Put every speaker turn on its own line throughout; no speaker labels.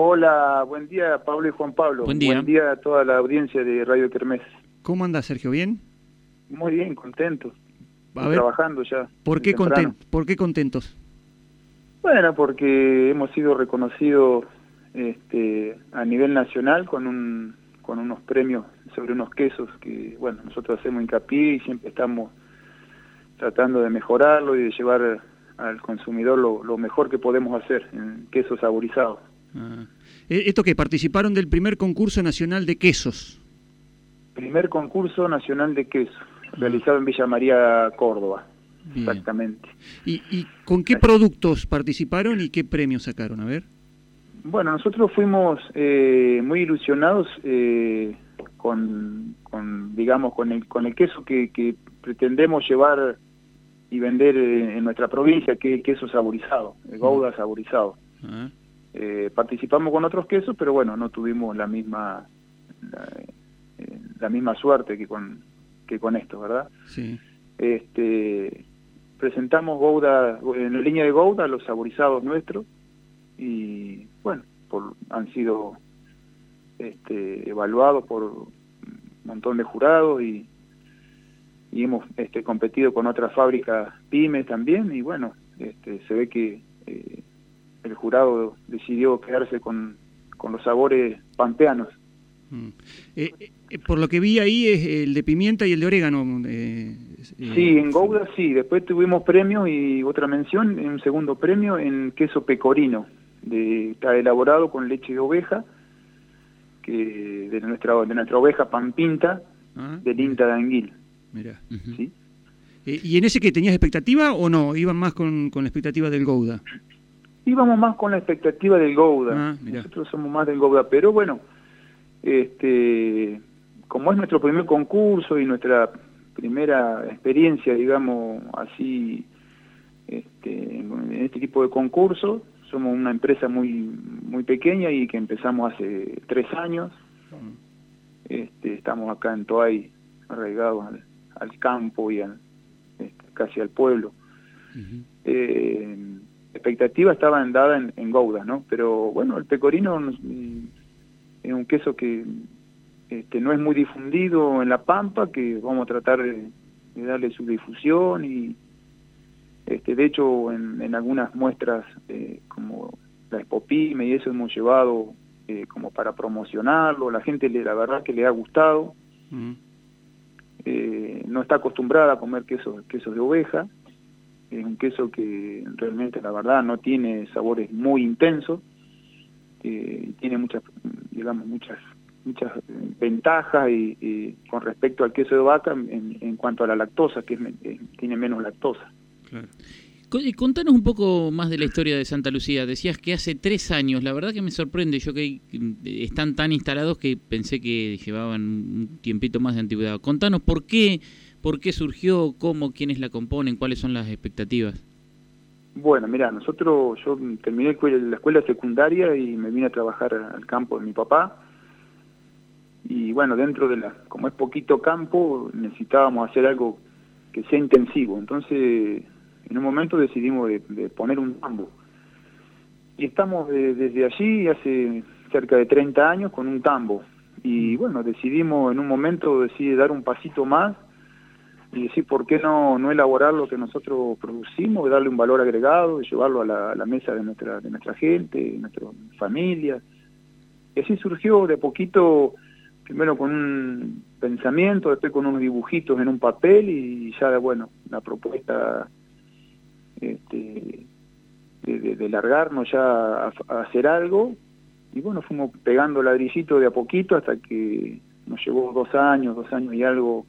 Hola, buen día Pablo y Juan Pablo.
Buen día.
Buen día a toda la audiencia de Radio Kermés.
¿Cómo anda Sergio? ¿Bien?
Muy bien, contento.
A ver,
Trabajando ya.
¿por qué,
temprano.
conten- ¿Por qué contentos?
Bueno, porque hemos sido reconocidos este, a nivel nacional con un con unos premios sobre unos quesos que, bueno, nosotros hacemos hincapié y siempre estamos tratando de mejorarlo y de llevar al consumidor lo, lo mejor que podemos hacer en quesos saborizados.
Ah. Eh, ¿Esto que participaron del primer concurso nacional de quesos?
Primer concurso nacional de queso, realizado en Villa María, Córdoba,
Bien.
exactamente.
¿Y, y con qué productos participaron y qué premios sacaron? A ver.
Bueno, nosotros fuimos eh, muy ilusionados eh, con, con, digamos, con el, con el queso que, que pretendemos llevar y vender eh, en nuestra provincia, que es el queso saborizado, el Gouda saborizado.
Ah,
Eh, participamos con otros quesos, pero bueno, no tuvimos la misma la, eh, la misma suerte que con que con esto, ¿verdad?
sí.
Este, presentamos Gouda, en la línea de Gouda, los saborizados nuestros, y bueno, por, han sido este, evaluados por un montón de jurados y, y hemos este, competido con otras fábricas pymes también, y bueno, este, se ve que eh, el jurado decidió quedarse con, con los sabores pampeanos.
Mm. Eh, eh, por lo que vi ahí es el de pimienta y el de orégano. eh, eh,
Sí, en Gouda sí. Después tuvimos premio y otra mención, un segundo premio en queso pecorino. De, está elaborado con leche de oveja, que de nuestra de nuestra oveja pampinta,
ah,
del INTA de Anguil.
Eh, ¿Y en ese que tenías expectativa o no? ¿Iban más con, con la expectativa del Gouda?
Íbamos más con la expectativa del Gouda.
Ah.
Nosotros somos más del Gouda, pero bueno, este, como es nuestro primer concurso y nuestra primera experiencia, digamos, así, este, en este tipo de concursos, somos una empresa muy muy pequeña y que empezamos hace tres años. Este, estamos acá en Toay, arraigados al, al campo y al, este, casi al pueblo eh, expectativa estaba dada en, en Gouda, ¿no? Pero bueno, el pecorino es un queso que este, no es muy difundido en La Pampa, que vamos a tratar de, de darle su difusión y este, de hecho en, en algunas muestras eh, como la Expopime y eso hemos llevado eh, como para promocionarlo, la gente le, la verdad que le ha gustado, eh, no está acostumbrada a comer quesos, quesos de oveja, es un queso que realmente la verdad no tiene sabores muy intensos, tiene muchas, digamos, muchas muchas eh, ventajas y, con respecto al queso de vaca en, en cuanto a la lactosa, que es eh, tiene menos lactosa.
Contanos un poco más de la historia de Santa Lucía. Decías que hace tres años, la verdad que me sorprende, yo que están tan instalados que pensé que llevaban un tiempito más de antigüedad. Contanos por qué, por qué surgió, cómo, quiénes la componen, cuáles son las expectativas.
Bueno, mira, nosotros, yo terminé la escuela secundaria y me vine a trabajar al campo de mi papá. Y bueno, dentro de la, como es poquito campo, necesitábamos hacer algo que sea intensivo. Entonces, en un momento decidimos de, de poner un tambo. Y estamos de- desde allí hace cerca de 30 años con un tambo. Y bueno, decidimos en un momento decide dar un pasito más y decir por qué no, no elaborar lo que nosotros producimos, darle un valor agregado, y llevarlo a la, a la mesa de nuestra, de nuestra gente, de nuestra familia. Y así surgió de poquito, primero con un pensamiento, después con unos dibujitos en un papel y ya, bueno, la propuesta este, de, de- de largarnos ya a, a hacer algo. Y bueno, fuimos pegando ladrillito de a poquito hasta que nos llevó dos años, dos años y algo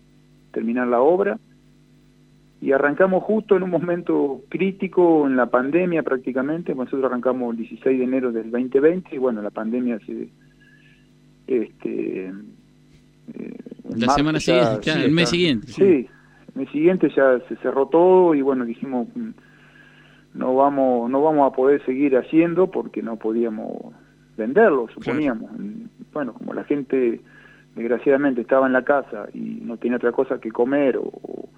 terminar la obra. Y arrancamos justo en un momento crítico en la pandemia prácticamente. Nosotros arrancamos el 16 de enero del 2020 y bueno, la pandemia se... Este, eh,
La semana
ya-
siguiente,
sí,
el mes
está-
siguiente.
Sí, el mes siguiente ya se cerró todo y bueno, dijimos no vamos no vamos a poder seguir haciendo porque no podíamos venderlo, suponíamos. Bueno, como la gente desgraciadamente estaba en la casa y no tenía otra cosa que comer o,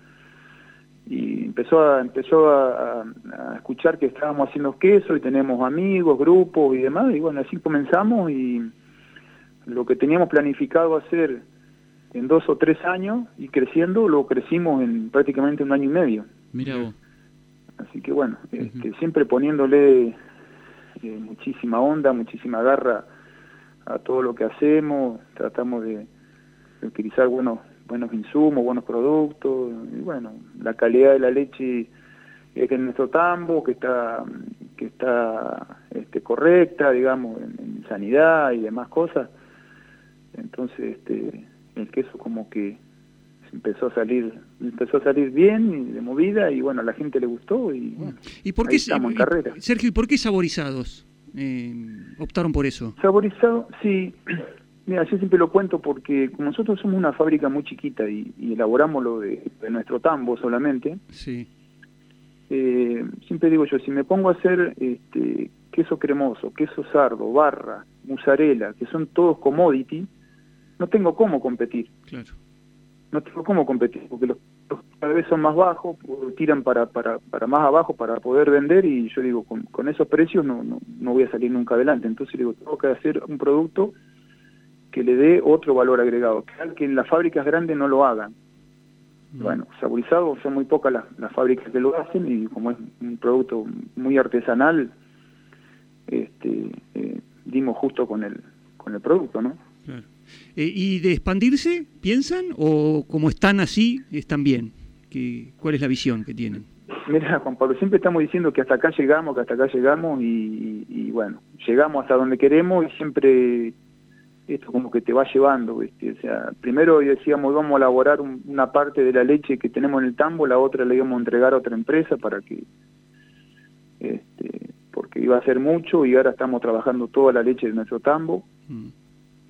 y empezó a empezó a, escuchar que estábamos haciendo queso y tenemos amigos, grupos y demás, y bueno, así comenzamos y lo que teníamos planificado hacer en dos o tres años y creciendo, lo crecimos en prácticamente un año y medio.
Mira vos.
Así que bueno, este, siempre poniéndole eh, muchísima onda, muchísima garra a todo lo que hacemos, tratamos de, utilizar buenos buenos insumos, buenos productos, y bueno, la calidad de la leche es en nuestro tambo, que está que está este, correcta, digamos, en, sanidad y demás cosas. Entonces, este, el queso como que empezó a salir empezó a salir bien y de movida y bueno a la gente le gustó y bueno,
¿Y por qué, estamos en carrera Sergio y por qué saborizados eh, optaron por eso
saborizados sí Mira, yo siempre lo cuento porque como nosotros somos una fábrica muy chiquita y, elaboramos lo de, nuestro tambo solamente,
sí.
Eh, siempre digo yo, si me pongo a hacer este, queso cremoso, queso sardo, barra, mozzarella, que son todos commodity, no tengo cómo competir.
Claro.
No tengo cómo competir, porque los, cada vez son más bajos, tiran para, para, para más abajo para poder vender y yo digo, con, con esos precios no, no, no voy a salir nunca adelante. Entonces digo, tengo que hacer un producto que le dé otro valor agregado, que en las fábricas grandes no lo hagan. Mm. Bueno, saborizado son muy pocas las, fábricas que lo hacen y como es un producto muy artesanal, este, eh, dimos justo con el, con el producto, ¿no?
Eh, ¿Y de expandirse, piensan? ¿O como están así, están bien? ¿Qué, ¿Cuál es la visión que tienen?
Mira, Juan Pablo, siempre estamos diciendo que hasta acá llegamos, que hasta acá llegamos y, y bueno, llegamos hasta donde queremos y siempre esto como que te va llevando, ¿viste? O sea, primero decíamos vamos a elaborar una parte de la leche que tenemos en el tambo, la otra la íbamos a entregar a otra empresa para que, este, porque iba a ser mucho y ahora estamos trabajando toda la leche de nuestro tambo mm.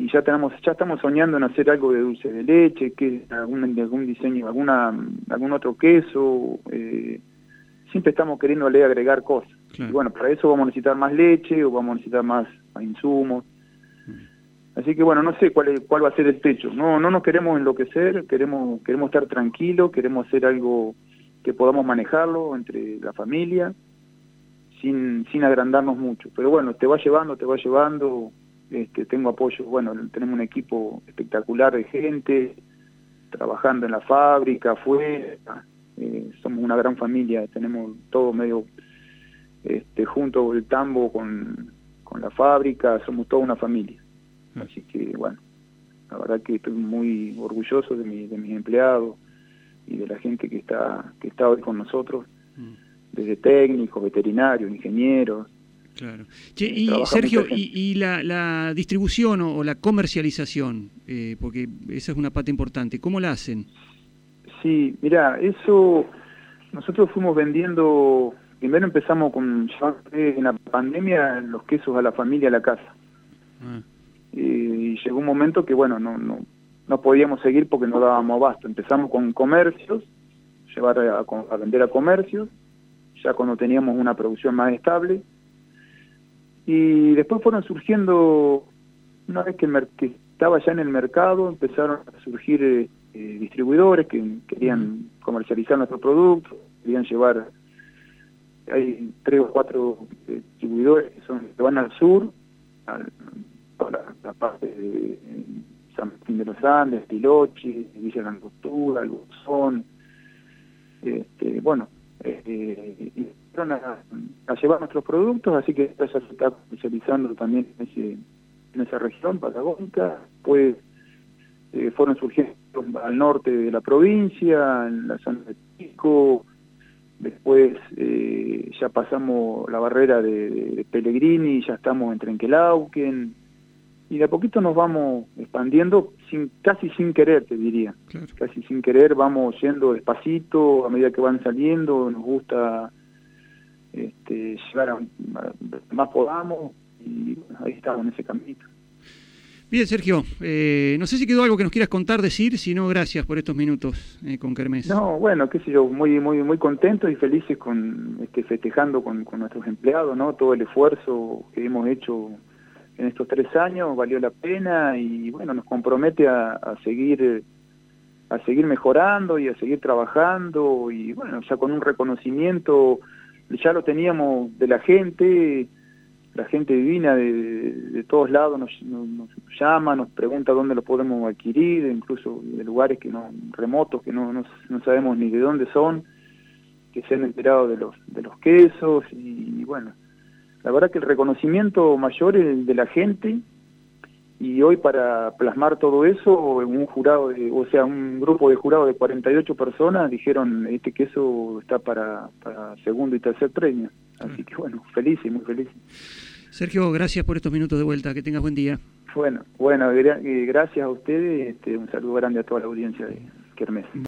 Y ya tenemos, ya estamos soñando en hacer algo de dulce de leche, que algún, algún diseño, alguna, algún otro queso, eh, siempre estamos queriéndole agregar cosas. Y bueno, para eso vamos a necesitar más leche o vamos a necesitar más, más insumos. Así que bueno, no sé cuál, cuál va a ser el techo. No, no nos queremos enloquecer, queremos, queremos estar tranquilos, queremos hacer algo que podamos manejarlo entre la familia, sin, sin agrandarnos mucho. Pero bueno, te va llevando, te va llevando. Este, tengo apoyo, bueno, tenemos un equipo espectacular de gente, trabajando en la fábrica, afuera. Eh, somos una gran familia, tenemos todo medio este, junto el tambo con, con la fábrica, somos toda una familia. Así que, bueno, la verdad que estoy muy orgulloso de, mi, de mis empleados y de la gente que está, que está hoy con nosotros, mm. desde técnicos, veterinarios, ingenieros.
Claro. Eh, y Sergio, y, la, la, distribución o, la comercialización, eh, porque esa es una parte importante, ¿cómo la hacen?
Sí, mira, eso nosotros fuimos vendiendo, primero empezamos con en la pandemia los quesos a la familia a la casa. Ah y llegó un momento que bueno no no no podíamos seguir porque no dábamos abasto empezamos con comercios llevar a, vender a comercios ya cuando teníamos una producción más estable y después fueron surgiendo una vez que, el que estaba ya en el mercado empezaron a surgir eh, eh, distribuidores que querían comercializar nuestros productos querían llevar hay tres o cuatro eh, distribuidores que son que van al sur al, la, parte de San Martín de los Andes, Pilochi, Villa Langostura, El Buzón, este, bueno, eh, y a, llevar nuestros productos, así que ya se está especializando también en, ese, en esa región patagónica, pues eh, fueron surgiendo al norte de la provincia, en la zona de Pico, después eh, ya pasamos la barrera de, de, Pellegrini, ya estamos en Trenquelauquen, y de a poquito nos vamos expandiendo sin casi sin querer te diría. Casi sin querer vamos yendo despacito a medida que van saliendo nos gusta este, llegar a, más podamos y ahí estamos en ese caminito
Bien, Sergio, eh, no sé si quedó algo que nos quieras contar, decir, si no, gracias por estos minutos eh, con Kermés.
No, bueno, qué sé yo, muy muy muy contentos y felices con este, festejando con, con nuestros empleados, ¿no? Todo el esfuerzo que hemos hecho en estos tres años valió la pena y bueno, nos compromete a, seguir a seguir mejorando y a seguir trabajando y bueno, ya con un reconocimiento, ya lo teníamos de la gente, la gente divina de, todos lados nos, llama, nos pregunta dónde lo podemos adquirir, incluso de lugares que no remotos que no, no, sabemos ni de dónde son, que se han enterado de los, de los quesos y bueno, la verdad que el reconocimiento mayor es el de la gente y hoy para plasmar todo eso, un jurado, de, o sea, un grupo de jurados de 48 personas dijeron, este queso está para, para segundo y tercer premio. Así que bueno, feliz y muy feliz.
Sergio, gracias por estos minutos de vuelta, que tengas buen día.
Bueno, bueno, gracias a ustedes, este, un saludo grande a toda la audiencia de Kermés.